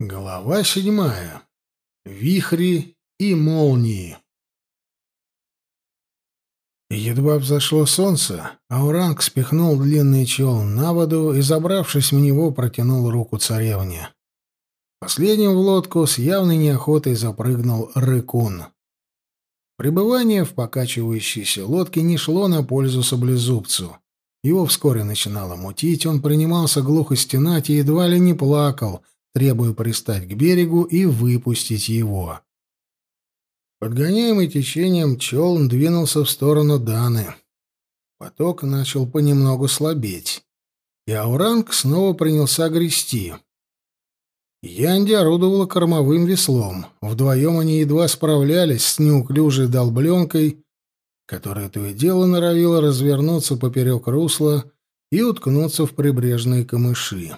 Глава седьмая. Вихри и молнии. Едва взошло солнце, Ауранг спихнул длинный челн на воду и, забравшись в него, протянул руку царевне. Последним в лодку с явной неохотой запрыгнул Рыкун. Пребывание в покачивающейся лодке не шло на пользу саблезубцу. Его вскоре начинало мутить, он принимался глухо стенать и едва ли не плакал — требуя пристать к берегу и выпустить его. Подгоняемый течением челн двинулся в сторону Даны. Поток начал понемногу слабеть, и Ауранг снова принялся грести. Янди орудовала кормовым веслом. Вдвоем они едва справлялись с неуклюжей долбленкой, которая то и дело норовила развернуться поперек русла и уткнуться в прибрежные камыши.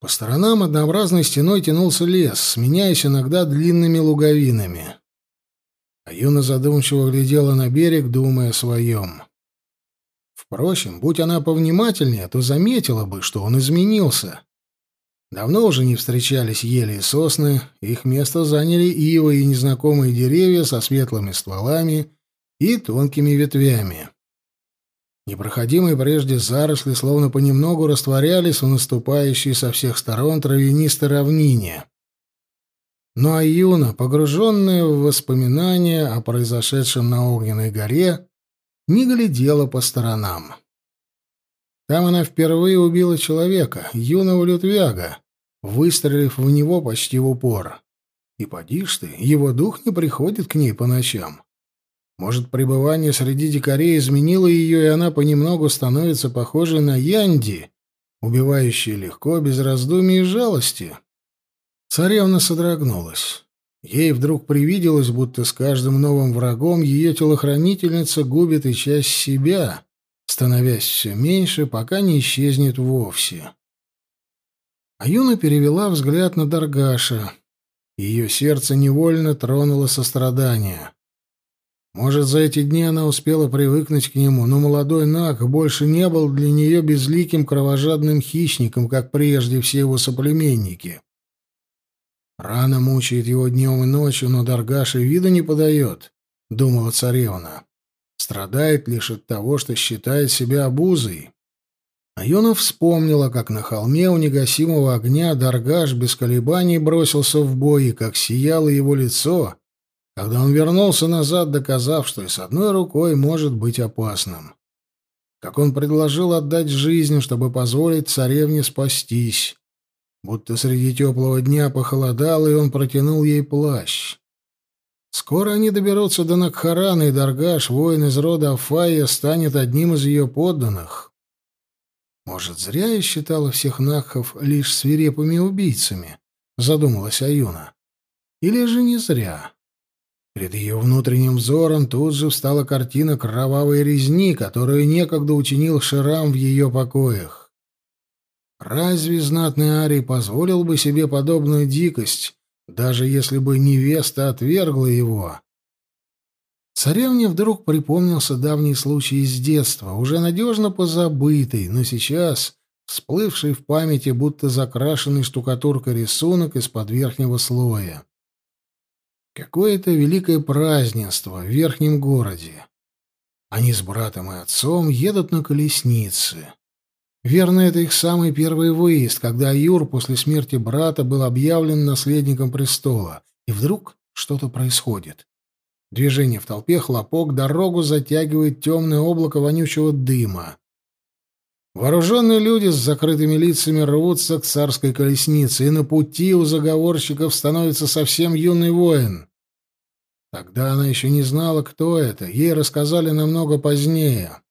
По сторонам однообразной стеной тянулся лес, сменяясь иногда длинными луговинами. А Юна задумчиво глядела на берег, думая о своем. Впрочем, будь она повнимательнее, то заметила бы, что он изменился. Давно уже не встречались ели и сосны, их место заняли ивы и незнакомые деревья со светлыми стволами и тонкими ветвями. Непроходимые прежде заросли словно понемногу растворялись в наступающей со всех сторон травянистой равнине. Но Аюна, погруженная в воспоминания о произошедшем на Огненной горе, не глядела по сторонам. Там она впервые убила человека, юного лютвяга, выстрелив в него почти в упор. И поди ж ты, его дух не приходит к ней по ночам. Может, пребывание среди дикарей изменило ее, и она понемногу становится похожей на Янди, убивающей легко, без раздумий и жалости? Царевна содрогнулась. Ей вдруг привиделось, будто с каждым новым врагом ее телохранительница губит и часть себя, становясь все меньше, пока не исчезнет вовсе. А Юна перевела взгляд на Даргаша. Ее сердце невольно тронуло сострадание. Может, за эти дни она успела привыкнуть к нему, но молодой Наг больше не был для нее безликим кровожадным хищником, как прежде все его соплеменники. Рана мучает его днем и ночью, но Даргаш и вида не подает, — думала царевна. Страдает лишь от того, что считает себя обузой. А Юна вспомнила, как на холме у негасимого огня Даргаш без колебаний бросился в бой, и как сияло его лицо, когда он вернулся назад, доказав, что и с одной рукой может быть опасным. Как он предложил отдать жизнь, чтобы позволить царевне спастись. Будто среди теплого дня похолодало, и он протянул ей плащ. Скоро они доберутся до Накхарана, и Даргаш, воин из рода Афая, станет одним из ее подданных. Может, зря я считала всех Накхов лишь свирепыми убийцами, задумалась Аюна. Или же не зря? Перед ее внутренним взором тут же встала картина кровавой резни, которую некогда учинил Ширам в ее покоях. Разве знатный Арий позволил бы себе подобную дикость, даже если бы невеста отвергла его? Царевне вдруг припомнился давний случай из детства, уже надежно позабытый, но сейчас всплывший в памяти, будто закрашенный штукатуркой рисунок из-под верхнего слоя. Какое-то великое празднество в верхнем городе. Они с братом и отцом едут на колеснице. Верно, это их самый первый выезд, когда Юр после смерти брата был объявлен наследником престола. И вдруг что-то происходит. Движение в толпе, хлопок, дорогу затягивает темное облако вонючего дыма. Вооруженные люди с закрытыми лицами рвутся к царской колеснице, и на пути у заговорщиков становится совсем юный воин. Тогда она еще не знала, кто это. Ей рассказали намного позднее.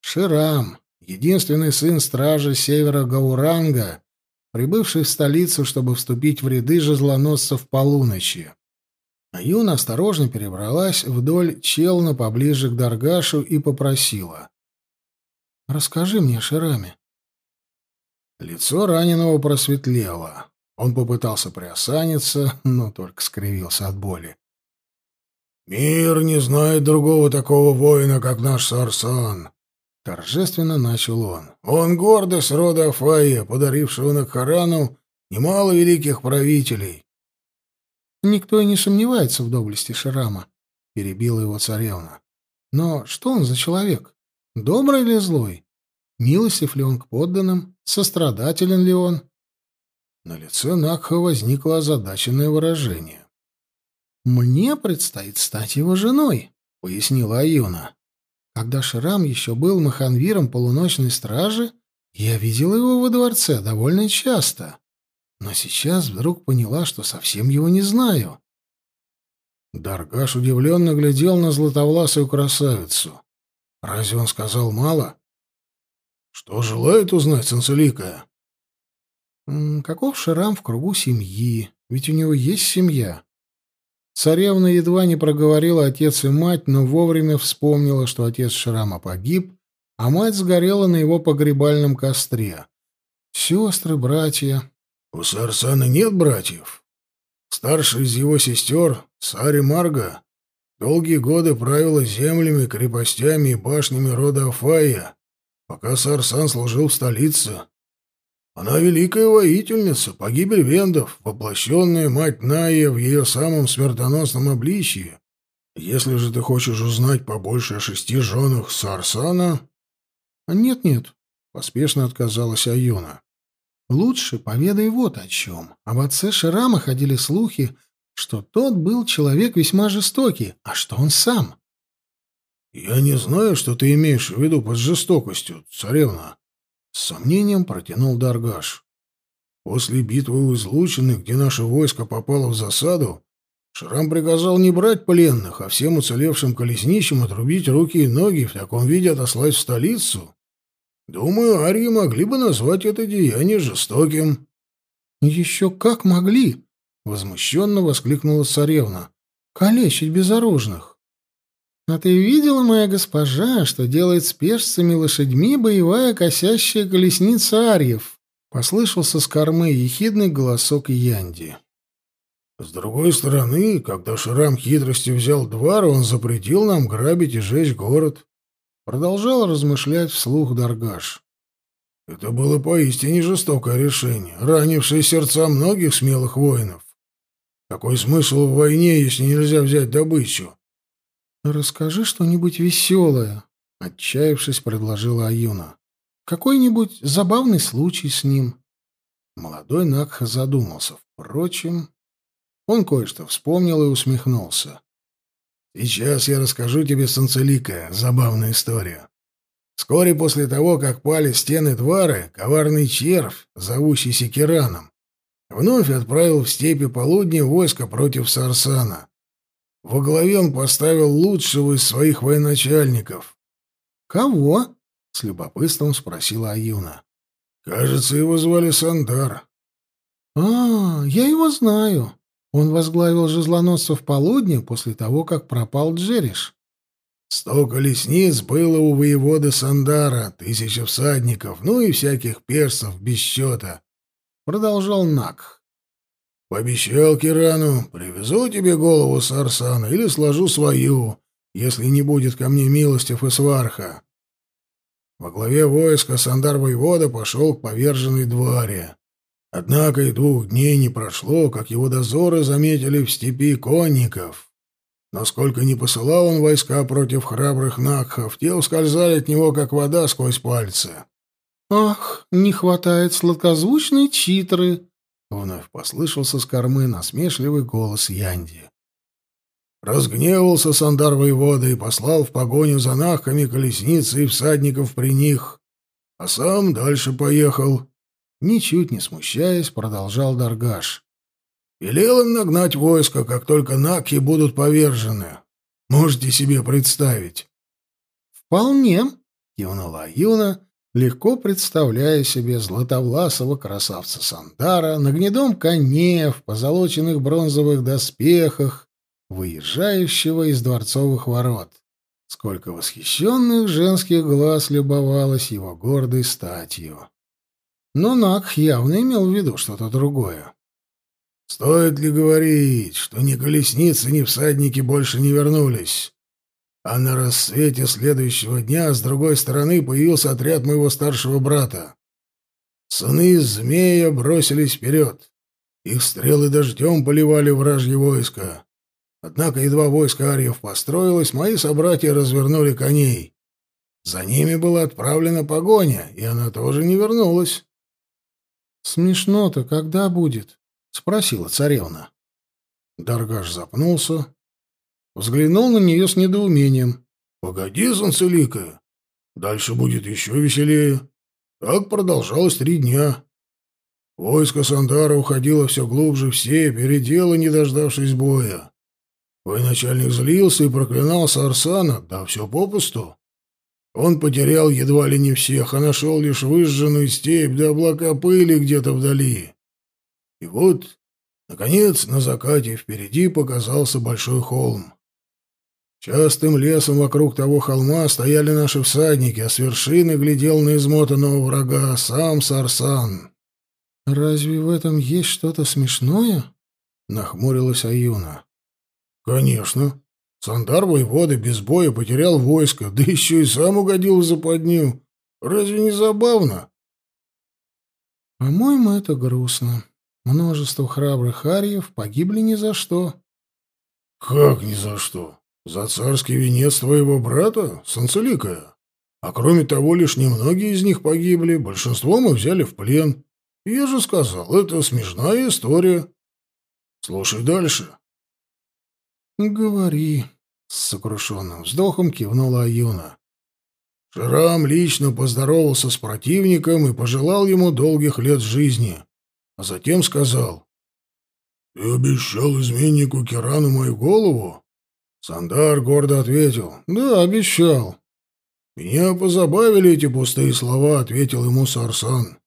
Ширам, единственный сын стражи севера Гауранга, прибывший в столицу, чтобы вступить в ряды жезлоносцев полуночи. А Юна осторожно перебралась вдоль челна поближе к Даргашу и попросила. «Расскажи мне о Шираме». Лицо раненого просветлело. Он попытался приосаниться, но только скривился от боли. «Мир не знает другого такого воина, как наш Сарсан», — торжественно начал он. «Он гордость рода Афая, подарившего Накхарану Немало великих правителей. Никто и не сомневается в доблести Ширама, перебила его царевна. Но что он за человек? Добрый или злой? Милостив ли он к подданным? Сострадателен ли он? На лице Накха возникло озадаченное выражение. «Мне предстоит стать его женой», — пояснила Аюна. «Когда Шрам еще был маханвиром полуночной стражи, я видела его во дворце довольно часто, но сейчас вдруг поняла, что совсем его не знаю». Даргаш удивленно глядел на златовласую красавицу. «Разве он сказал мало?» «Что желает узнать Санцеликая?» Каков Шрам в кругу семьи? Ведь у него есть семья. Царевна едва не проговорила отец и мать, но вовремя вспомнила, что отец Шрама погиб, а мать сгорела на его погребальном костре. Сестры, братья. У Сарсана нет братьев. Старший из его сестер, Сари Марга, долгие годы правила землями, крепостями и башнями рода Афая, пока Сарсан служил в столице. Она великая воительница, погибель вендов, воплощенная мать Ная в ее самом смертоносном обличье. Если же ты хочешь узнать побольше о шести женах Сарсана... Нет-нет, поспешно отказалась Аюна. Лучше поведай вот о чем. Об отце Ширама ходили слухи, что тот был человек весьма жестокий, а что он сам. Я не знаю, что ты имеешь в виду под жестокостью, царевна. С сомнением протянул Даргаш. После битвы у излучины, где наше войско попало в засаду, Шрам приказал не брать пленных, а всем уцелевшим колесничим отрубить руки и ноги и в таком виде отослать в столицу. Думаю, арии могли бы назвать это деяние жестоким. — Еще как могли! — возмущенно воскликнула царевна. — Калечить безоружных! «А ты видела, моя госпожа, что делает с пешцами лошадьми боевая косящая колесница Арьев?» — послышался с кормы ехидный голосок Янди. «С другой стороны, когда Шрам хитрости взял двор, он запретил нам грабить и жечь город», — продолжал размышлять вслух Даргаш. «Это было поистине жестокое решение, ранившее сердца многих смелых воинов. Какой смысл в войне, если нельзя взять добычу?» «Расскажи что-нибудь веселое», — отчаявшись, предложила Аюна. «Какой-нибудь забавный случай с ним». Молодой Накха задумался. Впрочем, он кое-что вспомнил и усмехнулся. «Сейчас я расскажу тебе, Санцелика, забавную историю. Вскоре после того, как пали стены Двары, коварный червь, зовущийся Кираном, вновь отправил в степи полудня войско против Сарсана. Во главе он поставил лучшего из своих военачальников. «Кого?» — с любопытством спросила Аюна. «Кажется, его звали Сандар». «А, я его знаю. Он возглавил жезлоносцев полудня после того, как пропал Джериш». «Сто колесниц было у воевода Сандара, тысяча всадников, ну и всяких персов без счета», — продолжал Накх. Пообещал Кирану, привезу тебе голову Сарсана или сложу свою, если не будет ко мне милостив и сварха. Во главе войска Сандар-воевода пошел к поверженной дворе. Однако и двух дней не прошло, как его дозоры заметили в степи конников. Но сколько ни посылал он войска против храбрых накхов, те ускользали от него, как вода сквозь пальцы. «Ах, не хватает сладкозвучной читры!» Вновь послышался с кормы насмешливый голос Янди. Разгневался Сандар воевода и послал в погоню за нахами колесницы и всадников при них, а сам дальше поехал. Ничуть не смущаясь, продолжал Даргаш. Велел им нагнать войско, как только наки будут повержены. Можете себе представить? — Вполне, — кивнула Юна, легко представляя себе златовласого красавца Сандара на гнедом коне в позолоченных бронзовых доспехах, выезжающего из дворцовых ворот. Сколько восхищенных женских глаз любовалось его гордой статью. Но Нак явно имел в виду что-то другое. «Стоит ли говорить, что ни колесницы, ни всадники больше не вернулись?» А на рассвете следующего дня с другой стороны появился отряд моего старшего брата. Сыны змея бросились вперед. Их стрелы дождем поливали вражье войско. Однако едва войско Арьев построилось, мои собратья развернули коней. За ними была отправлена погоня, и она тоже не вернулась. «Смешно-то когда будет?» — спросила царевна. Даргаш запнулся, взглянул на нее с недоумением. «Погоди, солнцеликая, дальше будет еще веселее. Так продолжалось три дня. Войско Сандара уходило все глубже в степь, передела, не дождавшись боя. Военачальник злился и проклинал Сарсана, да все попусту. Он потерял едва ли не всех, а нашел лишь выжженную степь да облака пыли где-то вдали. И вот, наконец, на закате впереди показался большой холм. Частым лесом вокруг того холма стояли наши всадники, а с вершины глядел на измотанного врага сам Сарсан. «Разве в этом есть что-то смешное?» — нахмурилась Аюна. «Конечно. Сандар воевода без боя потерял войско, да еще и сам угодил в западню. Разве не забавно?» «По-моему, это грустно. Множество храбрых арьев погибли ни за что». «Как ни за что? За царский венец твоего брата, Санцеликая? А кроме того, лишь немногие из них погибли, большинство мы взяли в плен». Я же сказал, это смешная история. Слушай дальше. Говори. С сокрушенным вздохом кивнула Аюна. Шрам лично поздоровался с противником и пожелал ему долгих лет жизни, а затем сказал. «Ты обещал изменнику Кирану мою голову?» Сандар гордо ответил. «Да, обещал». «Меня позабавили эти пустые слова», — ответил ему Сарсан.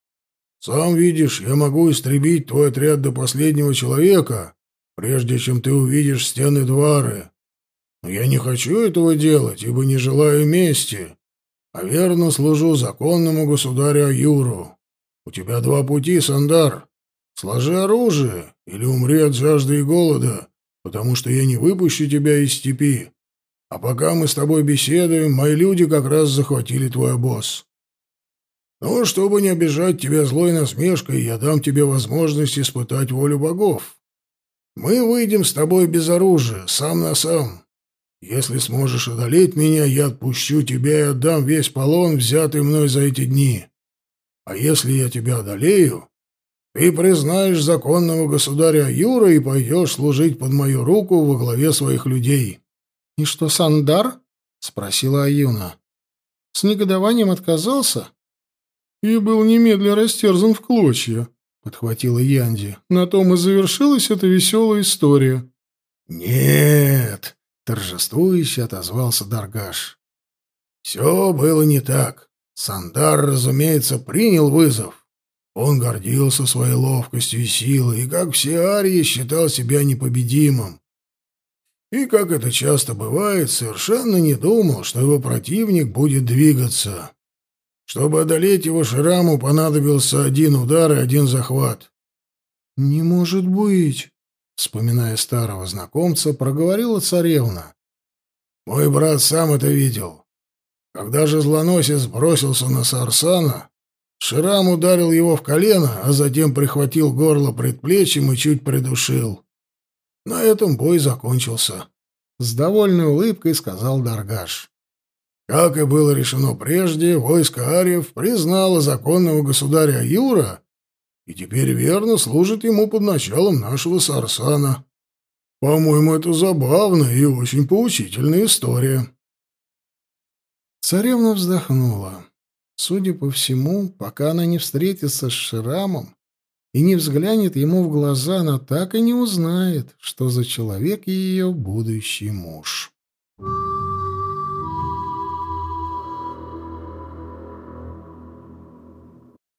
Сам видишь, я могу истребить твой отряд до последнего человека, прежде чем ты увидишь стены Двары. Но я не хочу этого делать, ибо не желаю мести, а верно служу законному государю Аюру. У тебя два пути, Сандар. Сложи оружие или умри от жажды и голода, потому что я не выпущу тебя из степи. А пока мы с тобой беседуем, мои люди как раз захватили твой обоз. Но чтобы не обижать тебя злой насмешкой, я дам тебе возможность испытать волю богов. Мы выйдем с тобой без оружия, сам на сам. Если сможешь одолеть меня, я отпущу тебя и отдам весь полон, взятый мной за эти дни. А если я тебя одолею, ты признаешь законного государя Юра и пойдешь служить под мою руку во главе своих людей. — И что, Сандар? — спросила Аюна. — С негодованием отказался? и был немедля растерзан в клочья, — подхватила Янди. На том и завершилась эта веселая история. — Нет, — торжествующе отозвался Даргаш. — Все было не так. Сандар, разумеется, принял вызов. Он гордился своей ловкостью и силой, и, как все арии, считал себя непобедимым. И, как это часто бывает, совершенно не думал, что его противник будет двигаться. Чтобы одолеть его Шраму, понадобился один удар и один захват. «Не может быть!» — вспоминая старого знакомца, проговорила царевна. «Мой брат сам это видел. Когда же злоносец бросился на Сарсана, Ширам ударил его в колено, а затем прихватил горло предплечьем и чуть придушил. На этом бой закончился. С довольной улыбкой сказал Даргаш. Как и было решено прежде, войско Ариев признало законного государя Юра и теперь верно служит ему под началом нашего Сарсана. По-моему, это забавная и очень поучительная история. Царевна вздохнула. Судя по всему, пока она не встретится с Ширамом и не взглянет ему в глаза, она так и не узнает, что за человек ее будущий муж.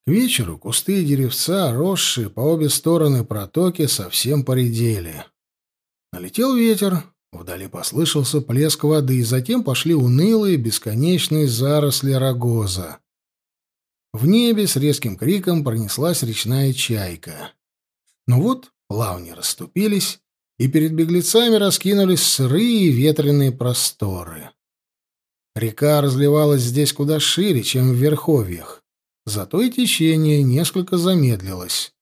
К вечеру кусты и деревца, росшие по обе стороны протоки, совсем поредели. Налетел ветер, вдали послышался плеск воды, и затем пошли унылые, бесконечные заросли рогоза. В небе с резким криком пронеслась речная чайка. Но вот плавни расступились, и перед беглецами раскинулись сырые ветреные просторы. Река разливалась здесь куда шире, чем в верховьях. Зато и течение несколько замедлилось.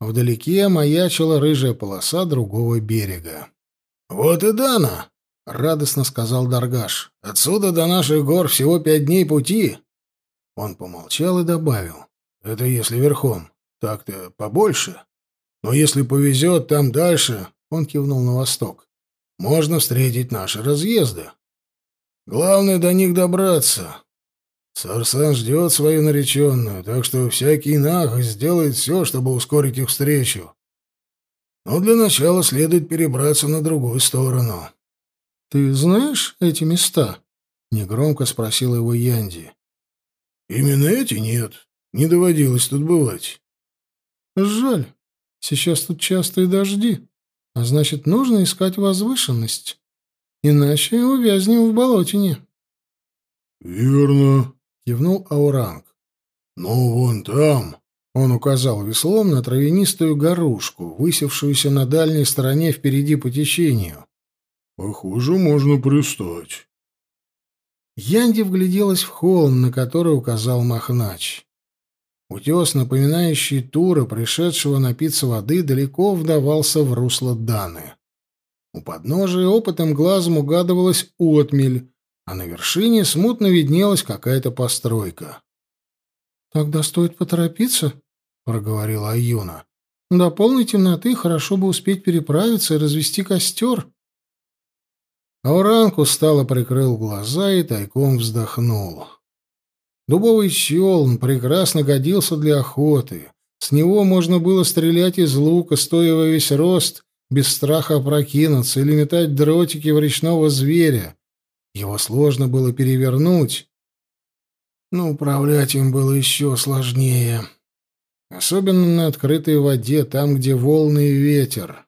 Вдалеке маячила рыжая полоса другого берега. «Вот и Дана!» — радостно сказал Даргаш. «Отсюда до наших гор всего пять дней пути!» Он помолчал и добавил. «Это если верхом. Так-то побольше. Но если повезет, там дальше...» — он кивнул на восток. «Можно встретить наши разъезды. Главное до них добраться. Сарсан ждет свою нареченную, так что всякий нах сделает все, чтобы ускорить их встречу. Но для начала следует перебраться на другую сторону. — Ты знаешь эти места? — негромко спросил его Янди. — Именно эти нет. Не доводилось тут бывать. — Жаль. Сейчас тут частые дожди, а значит, нужно искать возвышенность. Иначе увязнем в болотине. — Верно, кивнул Ауранг. «Ну, вон там!» Он указал веслом на травянистую горушку, высевшуюся на дальней стороне впереди по течению. «Похоже, можно пристать». Янди вгляделась в холм, на который указал Махнач. Утес, напоминающий тура, пришедшего напиться воды, далеко вдавался в русло Даны. У подножия опытом глазом угадывалась отмель, а на вершине смутно виднелась какая-то постройка. «Тогда стоит поторопиться», — проговорила Аюна. «До полной темноты хорошо бы успеть переправиться и развести костер». Ауранг устало прикрыл глаза и тайком вздохнул. Дубовый щелн прекрасно годился для охоты. С него можно было стрелять из лука, стоя во весь рост, без страха опрокинуться, или метать дротики в речного зверя, его сложно было перевернуть, но управлять им было еще сложнее. Особенно на открытой воде, там, где волны и ветер.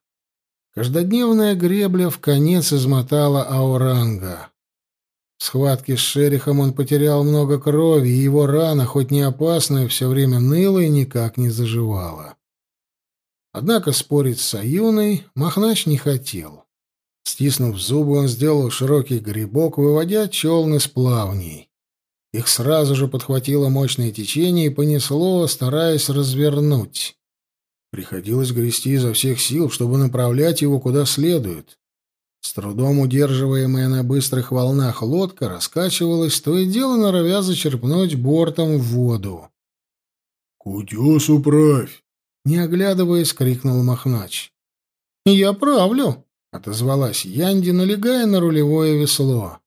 Каждодневная гребля в конец измотала Ауранга. В схватке с Шерихом он потерял много крови, и его рана, хоть не опасная, все время ныла и никак не заживала. Однако спорить с Аюной Махнач не хотел. Стиснув зубы, он сделал широкий грибок, выводя челны с плавней. Их сразу же подхватило мощное течение и понесло, стараясь развернуть. Приходилось грести изо всех сил, чтобы направлять его куда следует. С трудом удерживаемая на быстрых волнах лодка раскачивалась, то и дело норовя зачерпнуть бортом в воду. — К утесу правь! — не оглядываясь, крикнул Махнач. — Я правлю! — отозвалась Янди, налегая на рулевое весло.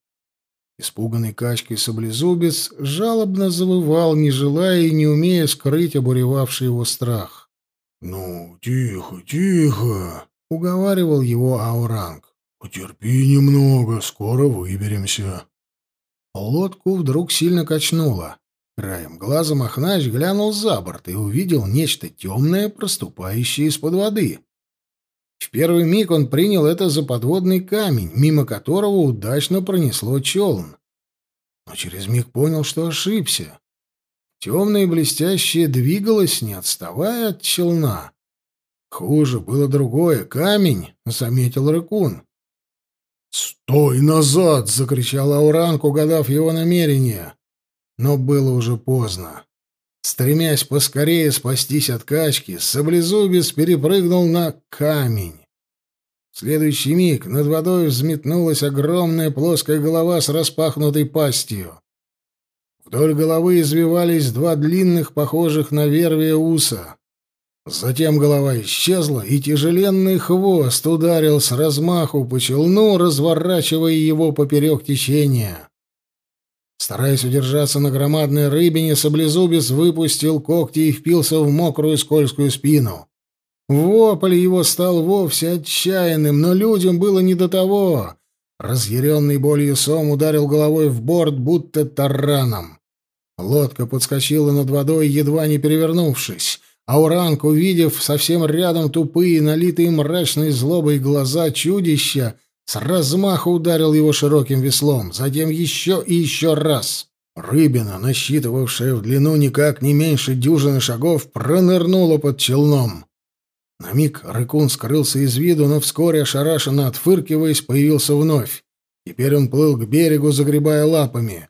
Испуганный качкой саблезубец жалобно завывал, не желая и не умея скрыть обуревавший его страх. «Ну, тихо, тихо!» — уговаривал его Ауранг. «Потерпи немного, скоро выберемся». Лодку вдруг сильно качнуло. Краем глаза Махнач глянул за борт и увидел нечто темное, проступающее из-под воды. В первый миг он принял это за подводный камень, мимо которого удачно пронесло челн. Но через миг понял, что ошибся. Темное и блестящее двигалось, не отставая от челна. Хуже было другое. Камень, — заметил Рыкун. «Стой назад!» — закричал Ауранг, угадав его намерение. Но было уже поздно. Стремясь поскорее спастись от качки, саблезубец перепрыгнул на камень. В следующий миг над водой взметнулась огромная плоская голова с распахнутой пастью. Вдоль головы извивались два длинных, похожих на вервия уса. Затем голова исчезла, и тяжеленный хвост ударил с размаху по челну, разворачивая его поперек течения. Стараясь удержаться на громадной рыбине, саблезубец выпустил когти и впился в мокрую скользкую спину. Вопль его стал вовсе отчаянным, но людям было не до того. Разъяренный болью сом ударил головой в борт, будто тараном. Лодка подскочила над водой, едва не перевернувшись. Ауранг, увидев совсем рядом тупые, налитые мрачной злобой глаза чудища, с размаху ударил его широким веслом, затем еще и еще раз. Рыбина, насчитывавшая в длину никак не меньше дюжины шагов, пронырнула под челном. На миг рыкун скрылся из виду, но вскоре, ошарашенно отфыркиваясь, появился вновь. Теперь он плыл к берегу, загребая лапами.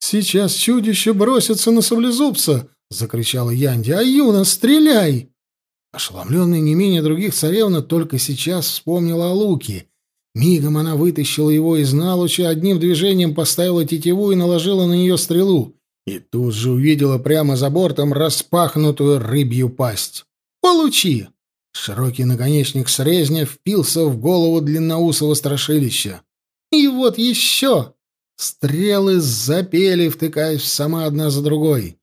«Сейчас чудище бросится на саблезубца!» — закричала Янди. «А Юна, стреляй!» Ошеломленная не менее других царевна только сейчас вспомнила о луке. Мигом она вытащила его из налуча, одним движением поставила тетиву и наложила на нее стрелу. И тут же увидела прямо за бортом распахнутую рыбью пасть. «Получи!» Широкий наконечник срезня впился в голову длинноусого страшилища. «И вот еще!» Стрелы запели, втыкаясь сама одна за другой.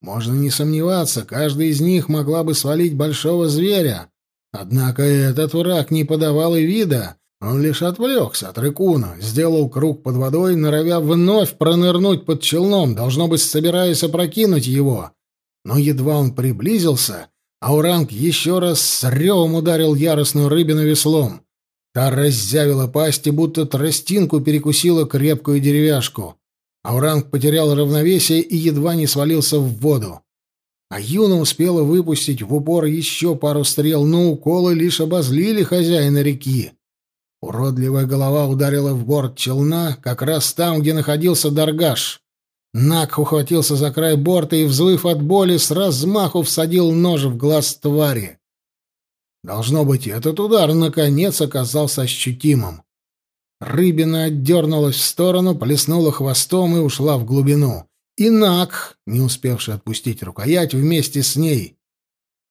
Можно не сомневаться, каждая из них могла бы свалить большого зверя. Однако этот враг не подавал и вида. Он лишь отвлекся от рыкуна, сделал круг под водой, норовя вновь пронырнуть под челном, должно быть, собираясь опрокинуть его. Но едва он приблизился, Ауранг еще раз с ревом ударил яростную рыбину веслом. Та раззявила пасть и будто тростинку перекусила крепкую деревяшку. Ауранг потерял равновесие и едва не свалился в воду. А Юна успела выпустить в упор еще пару стрел, но уколы лишь обозлили хозяина реки. Уродливая голова ударила в борт челна, как раз там, где находился Даргаш. Нак ухватился за край борта и, взвыв от боли, с размаху всадил нож в глаз твари. Должно быть, этот удар, наконец, оказался ощутимым. Рыбина отдернулась в сторону, плеснула хвостом и ушла в глубину. И Нак, не успевший отпустить рукоять, вместе с ней.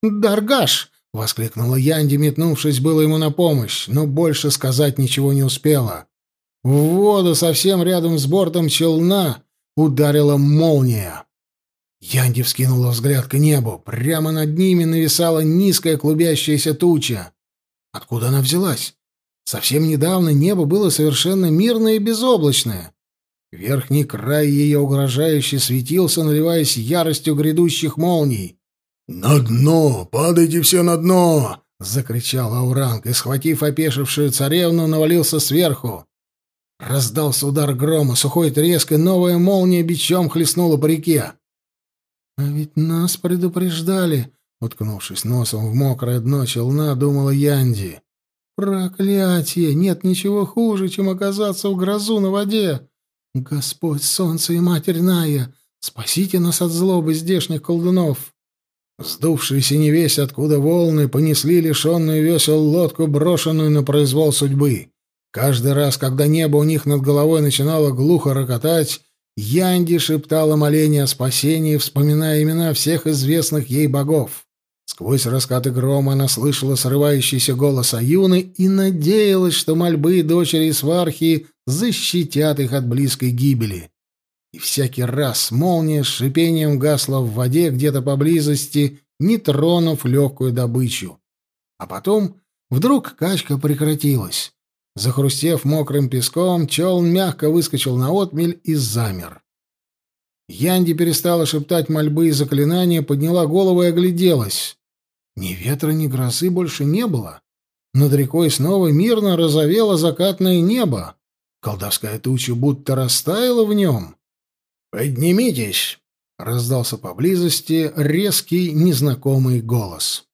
«Даргаш!» — воскликнула Янди, метнувшись было ему на помощь, но больше сказать ничего не успела. В воду совсем рядом с бортом челна ударила молния. Янди вскинула взгляд к небу. Прямо над ними нависала низкая клубящаяся туча. Откуда она взялась? Совсем недавно небо было совершенно мирное и безоблачное. Верхний край ее угрожающе светился, наливаясь яростью грядущих молний. «На дно! Падайте все на дно!» — закричал Ауранг и, схватив опешившую царевну, навалился сверху. Раздался удар грома, сухой треск, и новая молния бичом хлестнула по реке. «А ведь нас предупреждали», — уткнувшись носом в мокрое дно челна, думала Янди. «Проклятие! Нет ничего хуже, чем оказаться в грозу на воде! Господь, солнце и матерь Ная, спасите нас от злобы здешних колдунов!» Сдувшиеся невесть откуда волны понесли лишенную весел лодку, брошенную на произвол судьбы. Каждый раз, когда небо у них над головой начинало глухо рокотать, Янди шептала моление о спасении, вспоминая имена всех известных ей богов. Сквозь раскаты грома она слышала срывающийся голос Аюны и надеялась, что мольбы дочери Свархи защитят их от близкой гибели. И всякий раз молния с шипением гасла в воде где-то поблизости, не тронув легкую добычу. А потом вдруг качка прекратилась. Захрустев мокрым песком, челн мягко выскочил на отмель и замер. Янди перестала шептать мольбы и заклинания, подняла голову и огляделась. Ни ветра, ни грозы больше не было. Над рекой снова мирно разовело закатное небо. Колдовская туча будто растаяла в нем. «Поднимитесь!» — раздался поблизости резкий незнакомый голос.